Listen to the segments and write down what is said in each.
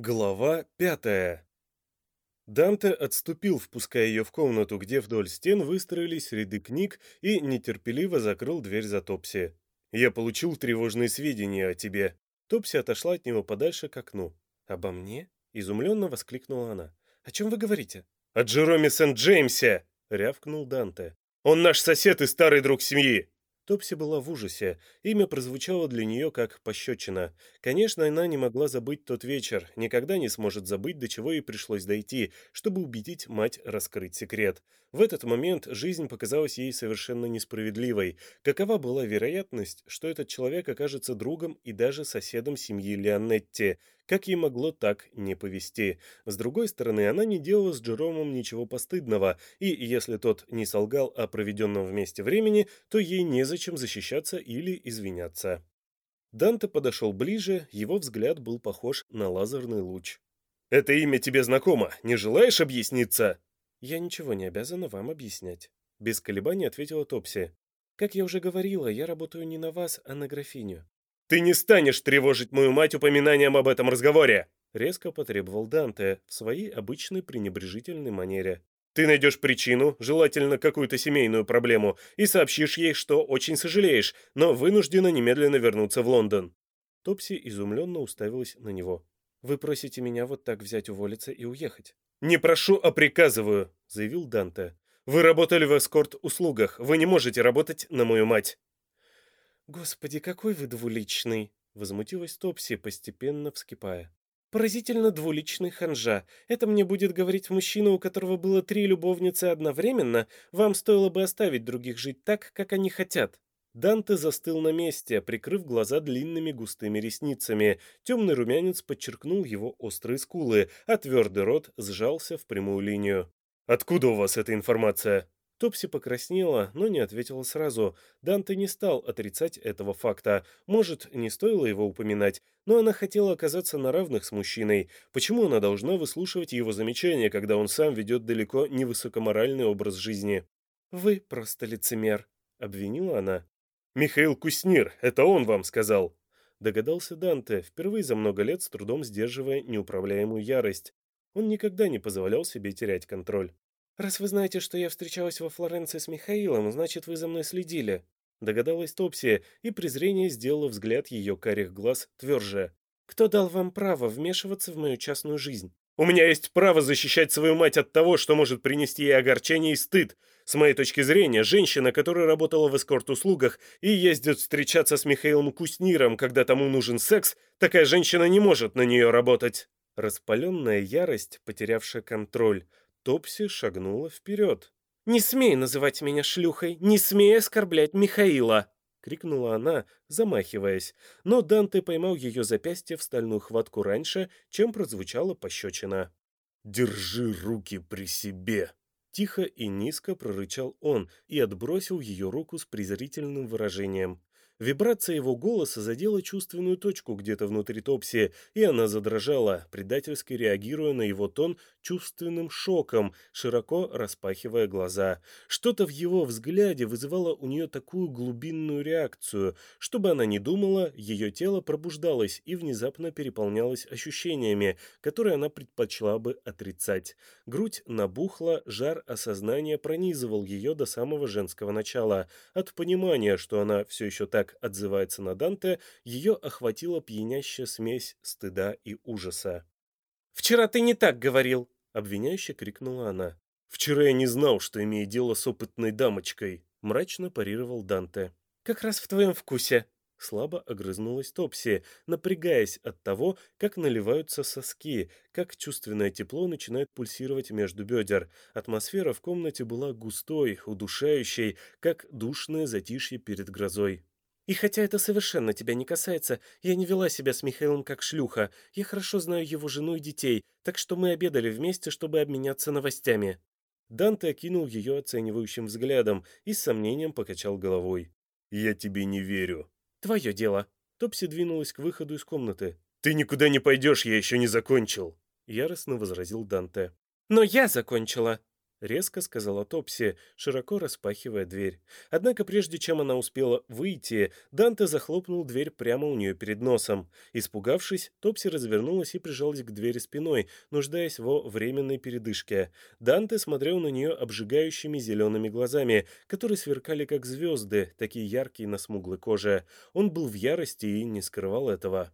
Глава пятая. Данте отступил, впуская ее в комнату, где вдоль стен выстроились ряды книг, и нетерпеливо закрыл дверь за Топси. «Я получил тревожные сведения о тебе». Топси отошла от него подальше к окну. «Обо мне?» — изумленно воскликнула она. «О чем вы говорите?» «О Джероме Сент-Джеймсе!» — рявкнул Данте. «Он наш сосед и старый друг семьи!» Топси была в ужасе. Имя прозвучало для нее как пощечина. Конечно, она не могла забыть тот вечер, никогда не сможет забыть, до чего ей пришлось дойти, чтобы убедить мать раскрыть секрет. В этот момент жизнь показалась ей совершенно несправедливой. Какова была вероятность, что этот человек окажется другом и даже соседом семьи Леонетти? Как ей могло так не повести? С другой стороны, она не делала с Джеромом ничего постыдного, и если тот не солгал о проведенном вместе времени, то ей незачем защищаться или извиняться. Данте подошел ближе, его взгляд был похож на лазерный луч. «Это имя тебе знакомо, не желаешь объясниться?» «Я ничего не обязана вам объяснять», — без колебаний ответила Топси. «Как я уже говорила, я работаю не на вас, а на графиню». «Ты не станешь тревожить мою мать упоминанием об этом разговоре!» — резко потребовал Данте в своей обычной пренебрежительной манере. «Ты найдешь причину, желательно какую-то семейную проблему, и сообщишь ей, что очень сожалеешь, но вынуждена немедленно вернуться в Лондон». Топси изумленно уставилась на него. «Вы просите меня вот так взять, уволиться и уехать?» «Не прошу, а приказываю», — заявил Данте. «Вы работали в эскорт-услугах. Вы не можете работать на мою мать». «Господи, какой вы двуличный!» — возмутилась Топси, постепенно вскипая. «Поразительно двуличный ханжа. Это мне будет говорить мужчина, у которого было три любовницы одновременно. Вам стоило бы оставить других жить так, как они хотят». Данте застыл на месте, прикрыв глаза длинными густыми ресницами. Темный румянец подчеркнул его острые скулы, а твердый рот сжался в прямую линию. «Откуда у вас эта информация?» Топси покраснела, но не ответила сразу. Данте не стал отрицать этого факта. Может, не стоило его упоминать, но она хотела оказаться на равных с мужчиной. Почему она должна выслушивать его замечания, когда он сам ведет далеко не высокоморальный образ жизни? «Вы просто лицемер», — обвинила она. «Михаил Куснир, это он вам сказал!» Догадался Данте, впервые за много лет с трудом сдерживая неуправляемую ярость. Он никогда не позволял себе терять контроль. «Раз вы знаете, что я встречалась во Флоренции с Михаилом, значит, вы за мной следили», догадалась Топсия, и презрение сделало взгляд ее карих глаз тверже. «Кто дал вам право вмешиваться в мою частную жизнь?» «У меня есть право защищать свою мать от того, что может принести ей огорчение и стыд. С моей точки зрения, женщина, которая работала в эскорт-услугах и ездит встречаться с Михаилом Кусниром, когда тому нужен секс, такая женщина не может на нее работать». Распаленная ярость, потерявшая контроль, Топси шагнула вперед. «Не смей называть меня шлюхой! Не смей оскорблять Михаила!» — крикнула она, замахиваясь, но Данте поймал ее запястье в стальную хватку раньше, чем прозвучала пощечина. «Держи руки при себе!» Тихо и низко прорычал он и отбросил ее руку с презрительным выражением. Вибрация его голоса задела чувственную точку где-то внутри Топси, и она задрожала, предательски реагируя на его тон чувственным шоком, широко распахивая глаза. Что-то в его взгляде вызывало у нее такую глубинную реакцию. Чтобы она не думала, ее тело пробуждалось и внезапно переполнялось ощущениями, которые она предпочла бы отрицать. Грудь набухла, жар осознания пронизывал ее до самого женского начала. От понимания, что она все еще так так отзывается на Данте, ее охватила пьянящая смесь стыда и ужаса. «Вчера ты не так говорил!» — обвиняюще крикнула она. «Вчера я не знал, что имею дело с опытной дамочкой», — мрачно парировал Данте. «Как раз в твоем вкусе», — слабо огрызнулась Топси, напрягаясь от того, как наливаются соски, как чувственное тепло начинает пульсировать между бедер. Атмосфера в комнате была густой, удушающей, как душное затишье перед грозой. И хотя это совершенно тебя не касается, я не вела себя с Михаилом как шлюха. Я хорошо знаю его жену и детей, так что мы обедали вместе, чтобы обменяться новостями». Данте окинул ее оценивающим взглядом и с сомнением покачал головой. «Я тебе не верю». «Твое дело». Топси двинулась к выходу из комнаты. «Ты никуда не пойдешь, я еще не закончил», — яростно возразил Данте. «Но я закончила», — резко сказала Топси, широко распахивая дверь. Однако прежде чем она успела выйти, Данте захлопнул дверь прямо у нее перед носом. Испугавшись, Топси развернулась и прижалась к двери спиной, нуждаясь во временной передышке. Данте смотрел на нее обжигающими зелеными глазами, которые сверкали как звезды, такие яркие на смуглой коже. Он был в ярости и не скрывал этого.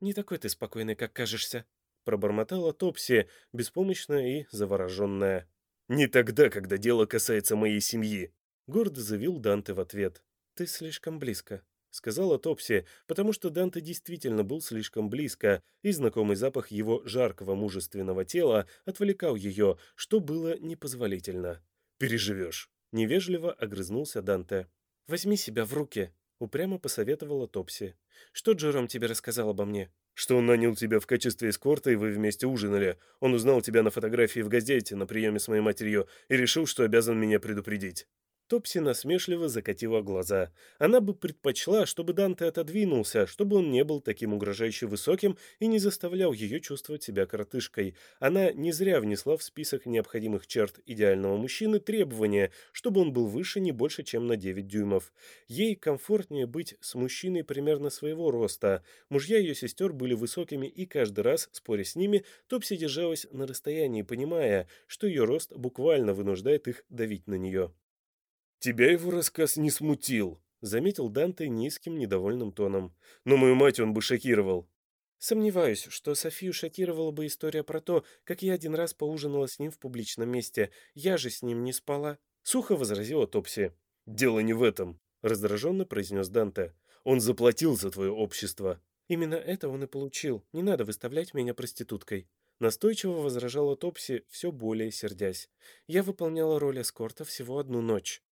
«Не такой ты спокойный, как кажешься», — пробормотала Топси, беспомощная и завороженная. «Не тогда, когда дело касается моей семьи», — гордо заявил Данте в ответ. «Ты слишком близко», — сказала Топси, потому что Данте действительно был слишком близко, и знакомый запах его жаркого мужественного тела отвлекал ее, что было непозволительно. «Переживешь», — невежливо огрызнулся Данте. «Возьми себя в руки», — упрямо посоветовала Топси. «Что Джером тебе рассказал обо мне?» Что он нанял тебя в качестве эскорта, и вы вместе ужинали. Он узнал тебя на фотографии в газете на приеме с моей матерью и решил, что обязан меня предупредить. Топси насмешливо закатила глаза. Она бы предпочла, чтобы Данте отодвинулся, чтобы он не был таким угрожающе высоким и не заставлял ее чувствовать себя коротышкой. Она не зря внесла в список необходимых черт идеального мужчины требования, чтобы он был выше не больше, чем на 9 дюймов. Ей комфортнее быть с мужчиной примерно своего роста. Мужья ее сестер были высокими, и каждый раз, споря с ними, Топси держалась на расстоянии, понимая, что ее рост буквально вынуждает их давить на нее. «Тебя его рассказ не смутил», — заметил Данте низким недовольным тоном. «Но мою мать он бы шокировал». Сомневаюсь, что Софию шокировала бы история про то, как я один раз поужинала с ним в публичном месте. Я же с ним не спала. Сухо возразила Топси. «Дело не в этом», — раздраженно произнес Данте. «Он заплатил за твое общество». «Именно это он и получил. Не надо выставлять меня проституткой». Настойчиво возражала Топси, все более сердясь. «Я выполняла роль эскорта всего одну ночь».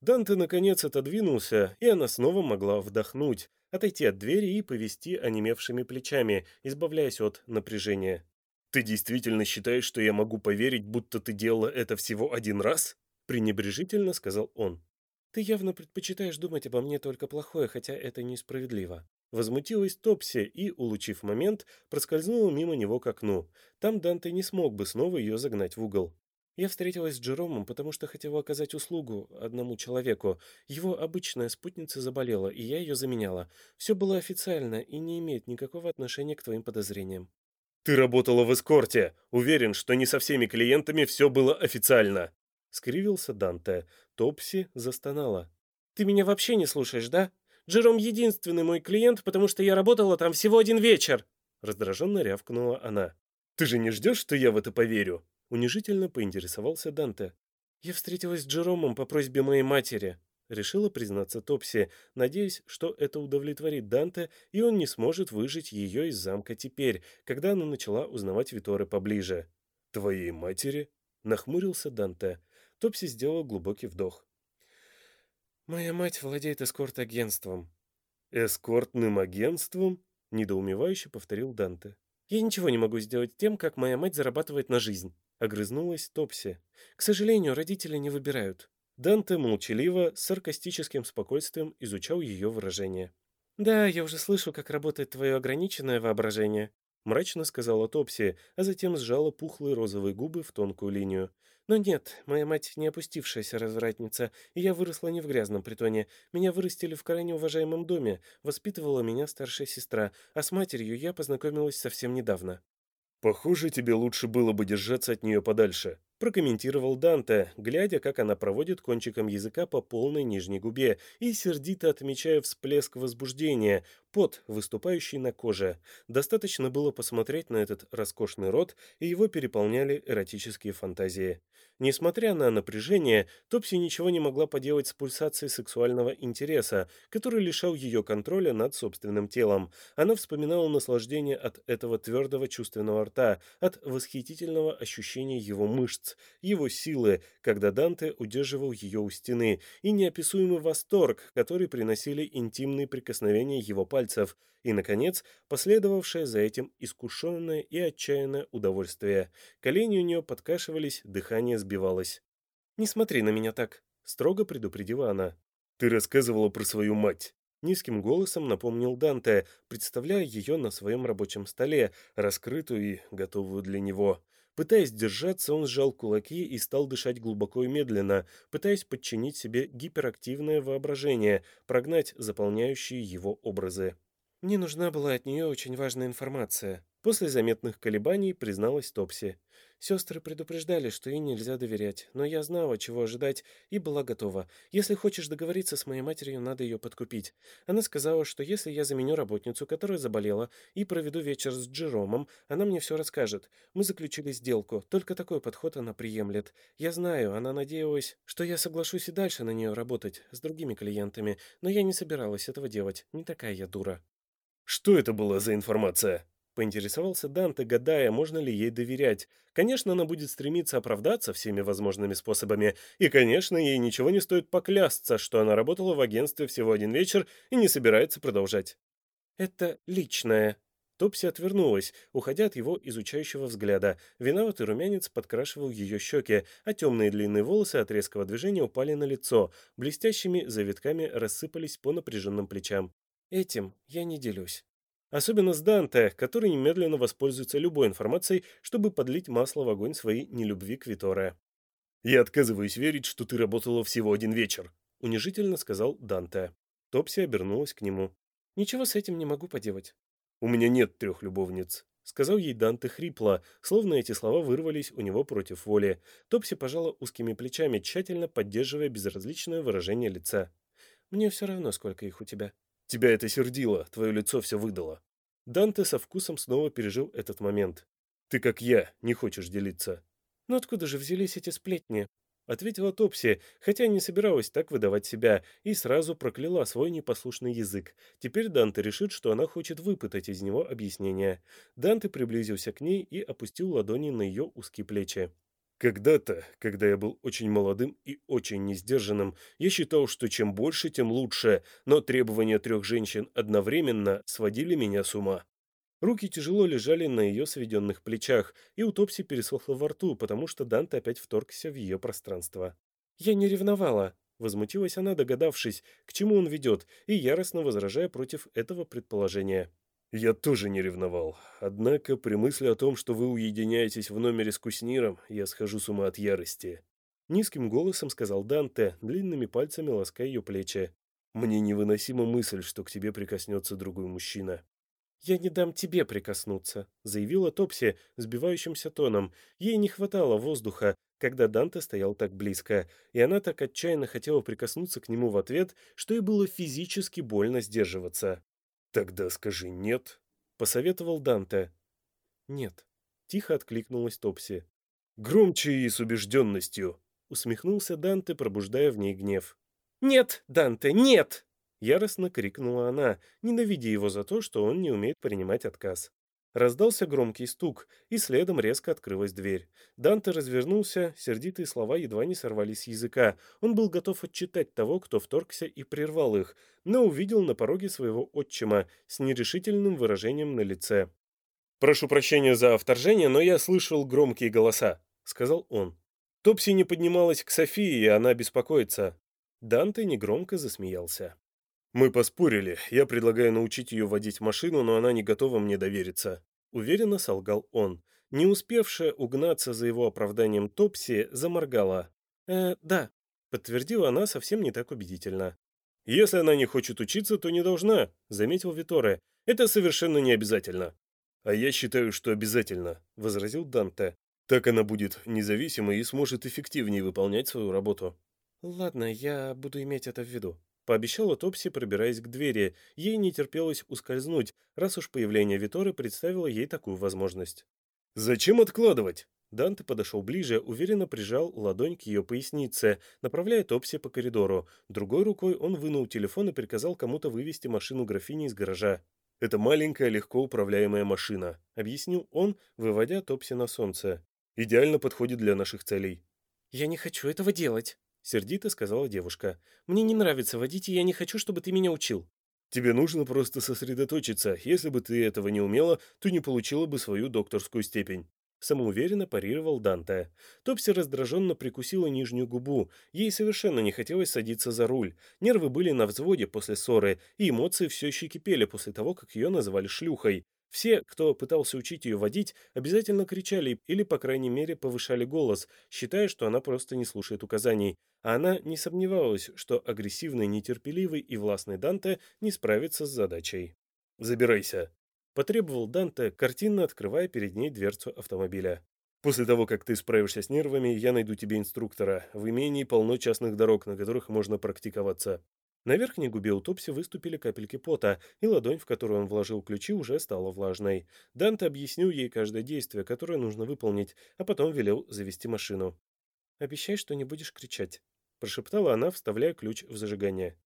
Данте наконец отодвинулся, и она снова могла вдохнуть, отойти от двери и повести онемевшими плечами, избавляясь от напряжения. «Ты действительно считаешь, что я могу поверить, будто ты делала это всего один раз?» пренебрежительно сказал он. «Ты явно предпочитаешь думать обо мне только плохое, хотя это несправедливо». Возмутилась Топси и, улучив момент, проскользнула мимо него к окну. Там Данте не смог бы снова ее загнать в угол. Я встретилась с Джеромом, потому что хотела оказать услугу одному человеку. Его обычная спутница заболела, и я ее заменяла. Все было официально и не имеет никакого отношения к твоим подозрениям. «Ты работала в эскорте! Уверен, что не со всеми клиентами все было официально!» Скривился Данте. Топси застонала. «Ты меня вообще не слушаешь, да? Джером единственный мой клиент, потому что я работала там всего один вечер!» Раздраженно рявкнула она. «Ты же не ждешь, что я в это поверю?» Унижительно поинтересовался Данте. «Я встретилась с Джеромом по просьбе моей матери», — решила признаться Топси, надеясь, что это удовлетворит Данте, и он не сможет выжить ее из замка теперь, когда она начала узнавать Виторы поближе. «Твоей матери?» — нахмурился Данте. Топси сделал глубокий вдох. «Моя мать владеет эскорт-агентством». «Эскортным агентством?» — недоумевающе повторил Данте. «Я ничего не могу сделать тем, как моя мать зарабатывает на жизнь». Огрызнулась Топси. К сожалению, родители не выбирают. Данте молчаливо, с саркастическим спокойствием изучал ее выражение. «Да, я уже слышу, как работает твое ограниченное воображение», мрачно сказала Топси, а затем сжала пухлые розовые губы в тонкую линию. «Но нет, моя мать не опустившаяся развратница, и я выросла не в грязном притоне. Меня вырастили в крайне уважаемом доме, воспитывала меня старшая сестра, а с матерью я познакомилась совсем недавно». «Похоже, тебе лучше было бы держаться от нее подальше», прокомментировал Данте, глядя, как она проводит кончиком языка по полной нижней губе и сердито отмечая всплеск возбуждения, пот, выступающий на коже. Достаточно было посмотреть на этот роскошный рот, и его переполняли эротические фантазии. Несмотря на напряжение, Топси ничего не могла поделать с пульсацией сексуального интереса, который лишал ее контроля над собственным телом. Она вспоминала наслаждение от этого твердого чувственного рта, от восхитительного ощущения его мышц, его силы, когда Данте удерживал ее у стены, и неописуемый восторг, который приносили интимные прикосновения его пальцев, и, наконец, последовавшее за этим искушенное и отчаянное удовольствие. Колени у нее подкашивались, дыхание сбивалось. «Не смотри на меня так», — строго предупредила она. «Ты рассказывала про свою мать». Низким голосом напомнил Данте, представляя ее на своем рабочем столе, раскрытую и готовую для него. Пытаясь держаться, он сжал кулаки и стал дышать глубоко и медленно, пытаясь подчинить себе гиперактивное воображение, прогнать заполняющие его образы. Мне нужна была от нее очень важная информация. После заметных колебаний призналась Топси. Сестры предупреждали, что ей нельзя доверять, но я знала, чего ожидать, и была готова. Если хочешь договориться с моей матерью, надо ее подкупить. Она сказала, что если я заменю работницу, которая заболела, и проведу вечер с Джеромом, она мне все расскажет. Мы заключили сделку, только такой подход она приемлет. Я знаю, она надеялась, что я соглашусь и дальше на нее работать, с другими клиентами, но я не собиралась этого делать, не такая я дура. «Что это была за информация?» Поинтересовался Данте, гадая, можно ли ей доверять. Конечно, она будет стремиться оправдаться всеми возможными способами, и, конечно, ей ничего не стоит поклясться, что она работала в агентстве всего один вечер и не собирается продолжать. «Это личное». Топси отвернулась, уходя от его изучающего взгляда. Виноватый румянец подкрашивал ее щеки, а темные длинные волосы от резкого движения упали на лицо, блестящими завитками рассыпались по напряженным плечам. «Этим я не делюсь». Особенно с Данте, который немедленно воспользуется любой информацией, чтобы подлить масло в огонь своей нелюбви к Виторе. «Я отказываюсь верить, что ты работала всего один вечер», — унижительно сказал Данте. Топси обернулась к нему. «Ничего с этим не могу поделать». «У меня нет трех любовниц», — сказал ей Данте хрипло, словно эти слова вырвались у него против воли. Топси пожала узкими плечами, тщательно поддерживая безразличное выражение лица. «Мне все равно, сколько их у тебя», Тебя это сердило, твое лицо все выдало. Данте со вкусом снова пережил этот момент. Ты, как я, не хочешь делиться. «Но «Ну откуда же взялись эти сплетни?» Ответила Топси, хотя не собиралась так выдавать себя, и сразу прокляла свой непослушный язык. Теперь Данте решит, что она хочет выпытать из него объяснение. Данте приблизился к ней и опустил ладони на ее узкие плечи. Когда-то, когда я был очень молодым и очень несдержанным, я считал, что чем больше, тем лучше, но требования трех женщин одновременно сводили меня с ума. Руки тяжело лежали на ее сведенных плечах, и у Топси пересохло во рту, потому что Данте опять вторгся в ее пространство. «Я не ревновала», — возмутилась она, догадавшись, к чему он ведет, и яростно возражая против этого предположения. Я тоже не ревновал. Однако при мысли о том, что вы уединяетесь в номере с Кусниром, я схожу с ума от ярости. Низким голосом сказал Данте, длинными пальцами лаская ее плечи. Мне невыносима мысль, что к тебе прикоснется другой мужчина. «Я не дам тебе прикоснуться», — заявила Топси сбивающимся тоном. Ей не хватало воздуха, когда Данте стоял так близко, и она так отчаянно хотела прикоснуться к нему в ответ, что ей было физически больно сдерживаться. «Тогда скажи «нет», — посоветовал Данте. «Нет», — тихо откликнулась Топси. «Громче и с убежденностью», — усмехнулся Данте, пробуждая в ней гнев. «Нет, Данте, нет!» — яростно крикнула она, ненавидя его за то, что он не умеет принимать отказ. Раздался громкий стук, и следом резко открылась дверь. Данте развернулся, сердитые слова едва не сорвались с языка. Он был готов отчитать того, кто вторгся и прервал их, но увидел на пороге своего отчима с нерешительным выражением на лице. «Прошу прощения за вторжение, но я слышал громкие голоса», — сказал он. Топси не поднималась к Софии, и она беспокоится. Данте негромко засмеялся. «Мы поспорили. Я предлагаю научить ее водить машину, но она не готова мне довериться». Уверенно солгал он. Не успевшая угнаться за его оправданием Топси, заморгала. «Э, да», — подтвердила она совсем не так убедительно. «Если она не хочет учиться, то не должна», — заметил Виторе. «Это совершенно не обязательно». «А я считаю, что обязательно», — возразил Данте. «Так она будет независимой и сможет эффективнее выполнять свою работу». «Ладно, я буду иметь это в виду», Пообещала Топси, пробираясь к двери. Ей не терпелось ускользнуть, раз уж появление Виторы представило ей такую возможность. «Зачем откладывать?» Данте подошел ближе, уверенно прижал ладонь к ее пояснице, направляя Топси по коридору. Другой рукой он вынул телефон и приказал кому-то вывести машину графини из гаража. «Это маленькая, легко управляемая машина», — объяснил он, выводя Топси на солнце. «Идеально подходит для наших целей». «Я не хочу этого делать», Сердито сказала девушка. «Мне не нравится водить, и я не хочу, чтобы ты меня учил». «Тебе нужно просто сосредоточиться. Если бы ты этого не умела, то не получила бы свою докторскую степень». Самоуверенно парировал Данте. Топси раздраженно прикусила нижнюю губу. Ей совершенно не хотелось садиться за руль. Нервы были на взводе после ссоры, и эмоции все еще кипели после того, как ее называли шлюхой. Все, кто пытался учить ее водить, обязательно кричали или, по крайней мере, повышали голос, считая, что она просто не слушает указаний. А она не сомневалась, что агрессивный, нетерпеливый и властный Данте не справится с задачей. «Забирайся», – потребовал Данте, картинно открывая перед ней дверцу автомобиля. «После того, как ты справишься с нервами, я найду тебе инструктора. В имении полно частных дорог, на которых можно практиковаться. На верхней губе у Топси выступили капельки пота, и ладонь, в которую он вложил ключи, уже стала влажной. Данте объяснил ей каждое действие, которое нужно выполнить, а потом велел завести машину. «Обещай, что не будешь кричать», – прошептала она, вставляя ключ в зажигание.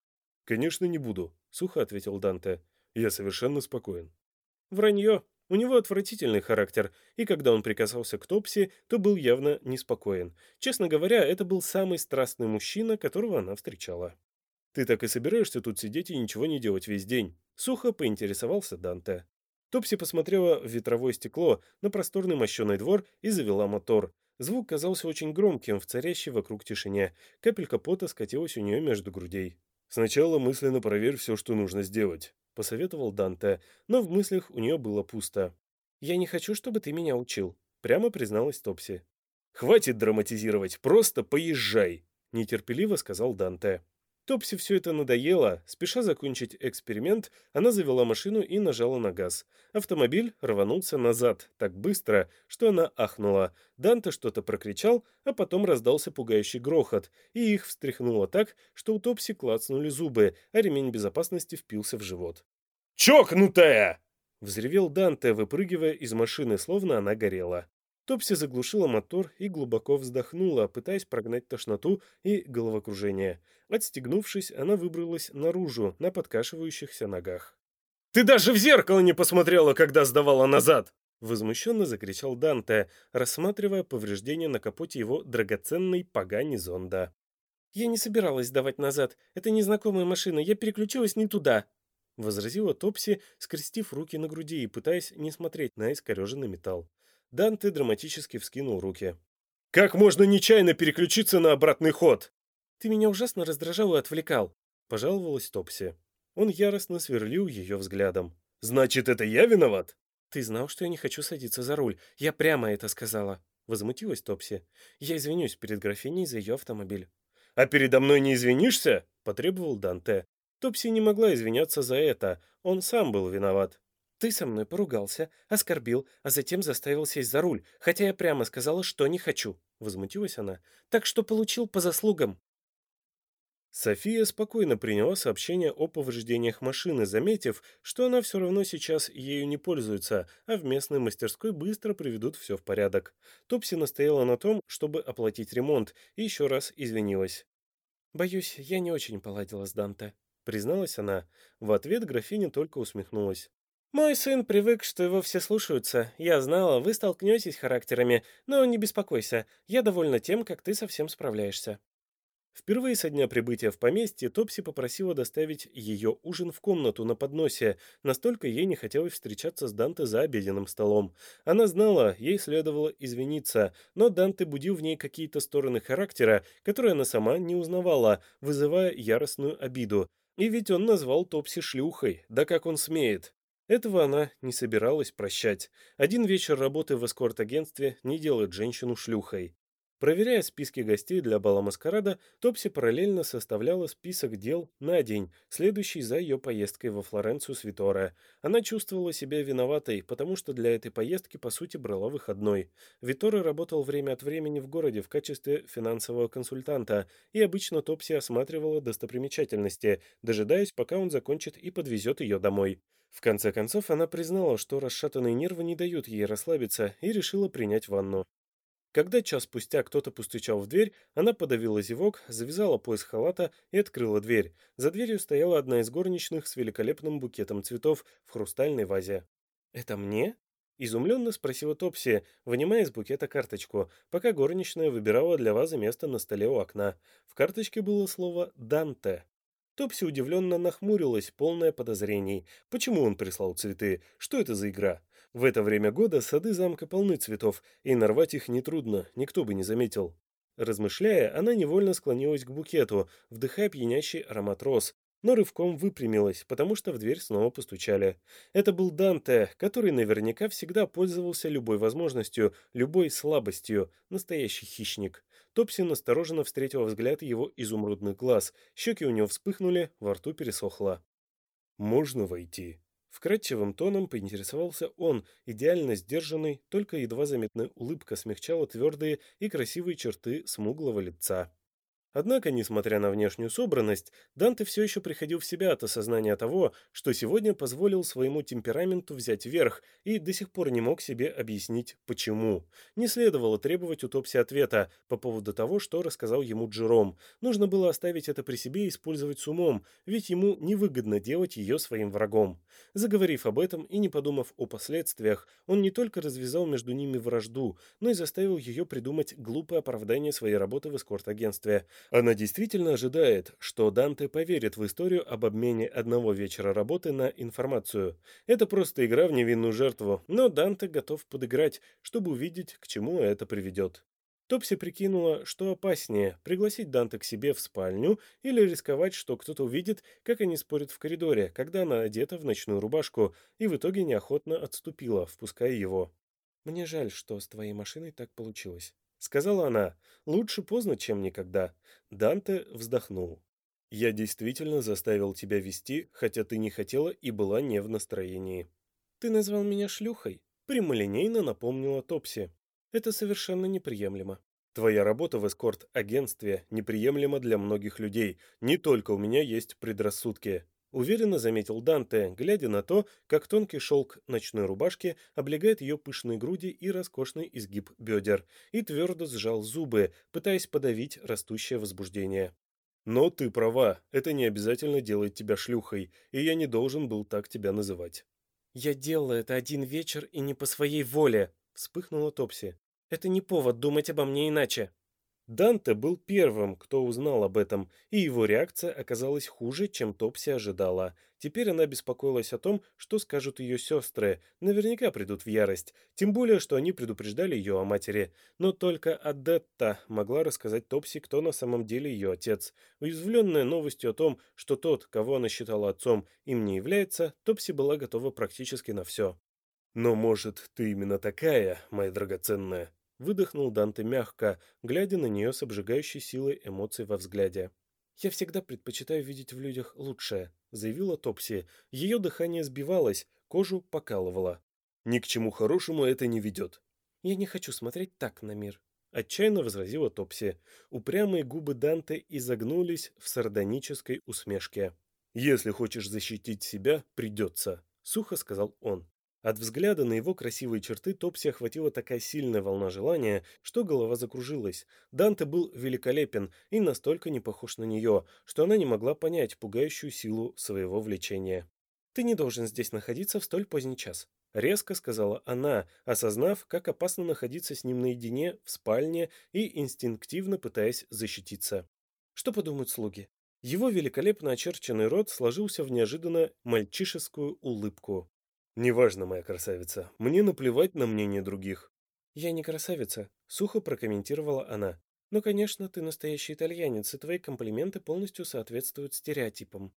«Конечно, не буду», – сухо ответил Данте. «Я совершенно спокоен». «Вранье. У него отвратительный характер, и когда он прикасался к Топси, то был явно неспокоен. Честно говоря, это был самый страстный мужчина, которого она встречала. «Ты так и собираешься тут сидеть и ничего не делать весь день?» Сухо поинтересовался Данте. Топси посмотрела в ветровое стекло на просторный мощеный двор и завела мотор. Звук казался очень громким в царящей вокруг тишине. Капелька пота скатилась у нее между грудей. «Сначала мысленно проверь все, что нужно сделать», — посоветовал Данте, но в мыслях у нее было пусто. «Я не хочу, чтобы ты меня учил», — прямо призналась Топси. «Хватит драматизировать, просто поезжай», — нетерпеливо сказал Данте. Топси все это надоело. Спеша закончить эксперимент, она завела машину и нажала на газ. Автомобиль рванулся назад, так быстро, что она ахнула. Данте что-то прокричал, а потом раздался пугающий грохот, и их встряхнуло так, что у Топси клацнули зубы, а ремень безопасности впился в живот. «Чокнутая!» — взревел Данте, выпрыгивая из машины, словно она горела. Топси заглушила мотор и глубоко вздохнула, пытаясь прогнать тошноту и головокружение. Отстегнувшись, она выбралась наружу на подкашивающихся ногах. «Ты даже в зеркало не посмотрела, когда сдавала назад!» Возмущенно закричал Данте, рассматривая повреждения на капоте его драгоценной погани зонда. «Я не собиралась сдавать назад. Это незнакомая машина. Я переключилась не туда!» Возразила Топси, скрестив руки на груди и пытаясь не смотреть на искореженный металл. Данте драматически вскинул руки. «Как можно нечаянно переключиться на обратный ход?» «Ты меня ужасно раздражал и отвлекал», — пожаловалась Топси. Он яростно сверлил ее взглядом. «Значит, это я виноват?» «Ты знал, что я не хочу садиться за руль. Я прямо это сказала», — возмутилась Топси. «Я извинюсь перед графиней за ее автомобиль». «А передо мной не извинишься?» — потребовал Данте. Топси не могла извиняться за это. Он сам был виноват. Ты со мной поругался, оскорбил, а затем заставил сесть за руль, хотя я прямо сказала, что не хочу. Возмутилась она. Так что получил по заслугам. София спокойно приняла сообщение о повреждениях машины, заметив, что она все равно сейчас ею не пользуется, а в местной мастерской быстро приведут все в порядок. Топси настояла на том, чтобы оплатить ремонт, и еще раз извинилась. «Боюсь, я не очень поладила с Данте», — призналась она. В ответ графиня только усмехнулась. «Мой сын привык, что его все слушаются. Я знала, вы столкнетесь характерами, но не беспокойся, я довольна тем, как ты совсем справляешься». Впервые со дня прибытия в поместье Топси попросила доставить ее ужин в комнату на подносе, настолько ей не хотелось встречаться с Данте за обеденным столом. Она знала, ей следовало извиниться, но Данте будил в ней какие-то стороны характера, которые она сама не узнавала, вызывая яростную обиду. И ведь он назвал Топси шлюхой, да как он смеет. Этого она не собиралась прощать. Один вечер работы в эскорт-агентстве не делает женщину шлюхой. Проверяя списки гостей для бала маскарада, Топси параллельно составляла список дел на день, следующий за ее поездкой во Флоренцию с Виторе. Она чувствовала себя виноватой, потому что для этой поездки, по сути, брала выходной. Виторе работал время от времени в городе в качестве финансового консультанта, и обычно Топси осматривала достопримечательности, дожидаясь, пока он закончит и подвезет ее домой. В конце концов, она признала, что расшатанные нервы не дают ей расслабиться, и решила принять ванну. Когда час спустя кто-то постучал в дверь, она подавила зевок, завязала пояс халата и открыла дверь. За дверью стояла одна из горничных с великолепным букетом цветов в хрустальной вазе. «Это мне?» – изумленно спросила Топси, вынимая из букета карточку, пока горничная выбирала для вазы место на столе у окна. В карточке было слово «Данте». Топси удивленно нахмурилась, полная подозрений. Почему он прислал цветы? Что это за игра? В это время года сады замка полны цветов, и нарвать их нетрудно, никто бы не заметил. Размышляя, она невольно склонилась к букету, вдыхая пьянящий аромат роз, но рывком выпрямилась, потому что в дверь снова постучали. Это был Данте, который наверняка всегда пользовался любой возможностью, любой слабостью, настоящий хищник. Топси настороженно встретил взгляд его изумрудных глаз, щеки у него вспыхнули, во рту пересохло. «Можно войти?» Вкрадчивым тоном поинтересовался он, идеально сдержанный, только едва заметная улыбка смягчала твердые и красивые черты смуглого лица. Однако, несмотря на внешнюю собранность, Данте все еще приходил в себя от осознания того, что сегодня позволил своему темпераменту взять верх и до сих пор не мог себе объяснить, почему. Не следовало требовать у Топси ответа по поводу того, что рассказал ему Джером. Нужно было оставить это при себе и использовать с умом, ведь ему невыгодно делать ее своим врагом. Заговорив об этом и не подумав о последствиях, он не только развязал между ними вражду, но и заставил ее придумать глупое оправдание своей работы в эскорт-агентстве – она действительно ожидает, что Данте поверит в историю об обмене одного вечера работы на информацию. Это просто игра в невинную жертву, но Данте готов подыграть, чтобы увидеть, к чему это приведет. Топси прикинула, что опаснее – пригласить Данте к себе в спальню или рисковать, что кто-то увидит, как они спорят в коридоре, когда она одета в ночную рубашку, и в итоге неохотно отступила, впуская его. «Мне жаль, что с твоей машиной так получилось», Сказала она, лучше поздно, чем никогда. Данте вздохнул. Я действительно заставил тебя вести, хотя ты не хотела и была не в настроении. Ты назвал меня шлюхой, прямолинейно напомнила Топси. Это совершенно неприемлемо. Твоя работа в эскорт-агентстве неприемлема для многих людей. Не только у меня есть предрассудки. Уверенно заметил Данте, глядя на то, как тонкий шелк ночной рубашки облегает ее пышные груди и роскошный изгиб бедер, и твердо сжал зубы, пытаясь подавить растущее возбуждение. «Но ты права, это не обязательно делает тебя шлюхой, и я не должен был так тебя называть». «Я делала это один вечер и не по своей воле», — вспыхнула Топси. «Это не повод думать обо мне иначе». Данте был первым, кто узнал об этом, и его реакция оказалась хуже, чем Топси ожидала. Теперь она беспокоилась о том, что скажут ее сестры, наверняка придут в ярость, тем более, что они предупреждали ее о матери. Но только Адетта могла рассказать Топси, кто на самом деле ее отец. Уязвленная новостью о том, что тот, кого она считала отцом, им не является, Топси была готова практически на все. «Но, может, ты именно такая, моя драгоценная?» Выдохнул Данте мягко, глядя на нее с обжигающей силой эмоций во взгляде. «Я всегда предпочитаю видеть в людях лучшее», — заявила Топси. Ее дыхание сбивалось, кожу покалывало. «Ни к чему хорошему это не ведет». «Я не хочу смотреть так на мир», — отчаянно возразила Топси. Упрямые губы Данте изогнулись в сардонической усмешке. «Если хочешь защитить себя, придется», — сухо сказал он. От взгляда на его красивые черты Топси охватила такая сильная волна желания, что голова закружилась. Данте был великолепен и настолько не похож на нее, что она не могла понять пугающую силу своего влечения. «Ты не должен здесь находиться в столь поздний час», — резко сказала она, осознав, как опасно находиться с ним наедине в спальне и инстинктивно пытаясь защититься. «Что подумают слуги?» Его великолепно очерченный рот сложился в неожиданно мальчишескую улыбку. «Неважно, моя красавица, мне наплевать на мнение других». «Я не красавица», — сухо прокомментировала она. «Но, конечно, ты настоящий итальянец, и твои комплименты полностью соответствуют стереотипам».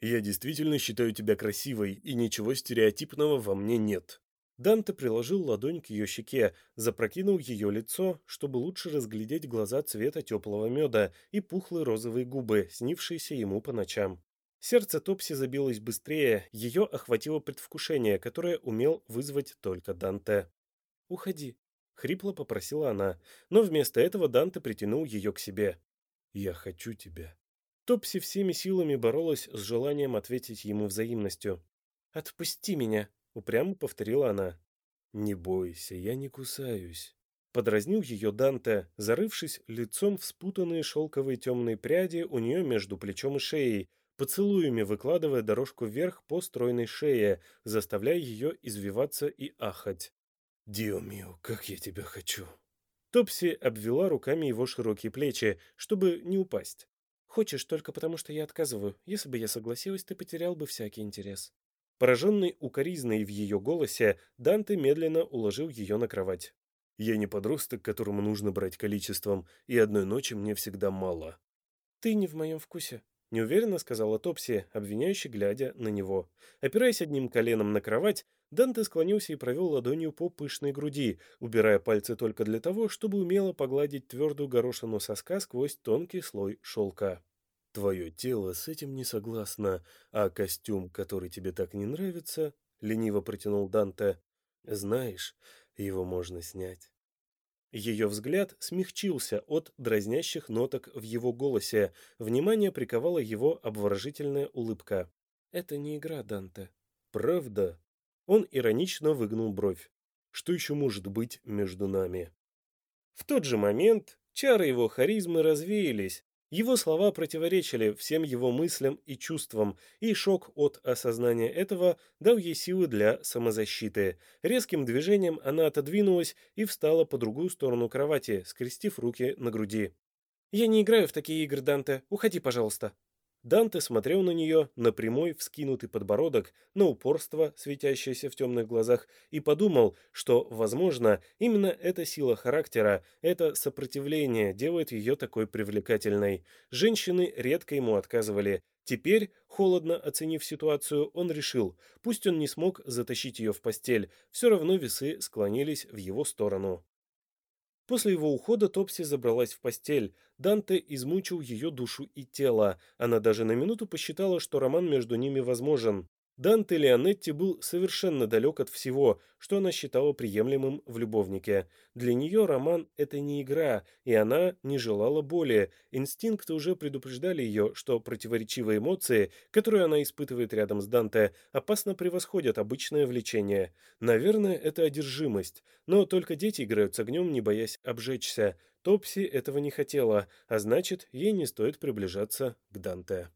«Я действительно считаю тебя красивой, и ничего стереотипного во мне нет». Данте приложил ладонь к ее щеке, запрокинул ее лицо, чтобы лучше разглядеть глаза цвета теплого меда и пухлые розовые губы, снившиеся ему по ночам. Сердце Топси забилось быстрее, ее охватило предвкушение, которое умел вызвать только Данте. «Уходи», — хрипло попросила она, но вместо этого Данте притянул ее к себе. «Я хочу тебя». Топси всеми силами боролась с желанием ответить ему взаимностью. «Отпусти меня», — упрямо повторила она. «Не бойся, я не кусаюсь». Подразнил ее Данте, зарывшись лицом в спутанные шелковые темные пряди у нее между плечом и шеей, поцелуями выкладывая дорожку вверх по стройной шее, заставляя ее извиваться и ахать. «Дио мио, как я тебя хочу!» Топси обвела руками его широкие плечи, чтобы не упасть. «Хочешь только потому, что я отказываю. Если бы я согласилась, ты потерял бы всякий интерес». Пораженный укоризной в ее голосе, Данте медленно уложил ее на кровать. «Я не подросток, которому нужно брать количеством, и одной ночи мне всегда мало». «Ты не в моем вкусе», — неуверенно сказала Топси, обвиняюще глядя на него. Опираясь одним коленом на кровать, Данте склонился и провел ладонью по пышной груди, убирая пальцы только для того, чтобы умело погладить твердую горошину соска сквозь тонкий слой шелка. «Твое тело с этим не согласно, а костюм, который тебе так не нравится, — лениво протянул Данте, — знаешь, его можно снять». Ее взгляд смягчился от дразнящих ноток в его голосе, внимание приковала его обворожительная улыбка. «Это не игра, Данте». «Правда?» Он иронично выгнул бровь. «Что еще может быть между нами?» В тот же момент чары его харизмы развеялись, его слова противоречили всем его мыслям и чувствам, и шок от осознания этого дал ей силы для самозащиты. Резким движением она отодвинулась и встала по другую сторону кровати, скрестив руки на груди. «Я не играю в такие игры, Данте. Уходи, пожалуйста», Данте смотрел на нее, на прямой вскинутый подбородок, на упорство, светящееся в темных глазах, и подумал, что, возможно, именно эта сила характера, это сопротивление делает ее такой привлекательной. Женщины редко ему отказывали. Теперь, холодно оценив ситуацию, он решил, пусть он не смог затащить ее в постель, все равно весы склонились в его сторону. После его ухода Топси забралась в постель. Данте измучил ее душу и тело. Она даже на минуту посчитала, что роман между ними возможен. Данте Леонетти был совершенно далек от всего, что она считала приемлемым в любовнике. Для нее роман – это не игра, и она не желала боли. Инстинкты уже предупреждали ее, что противоречивые эмоции, которые она испытывает рядом с Данте, опасно превосходят обычное влечение. Наверное, это одержимость. Но только дети играют с огнем, не боясь обжечься. Топси этого не хотела, а значит, ей не стоит приближаться к Данте.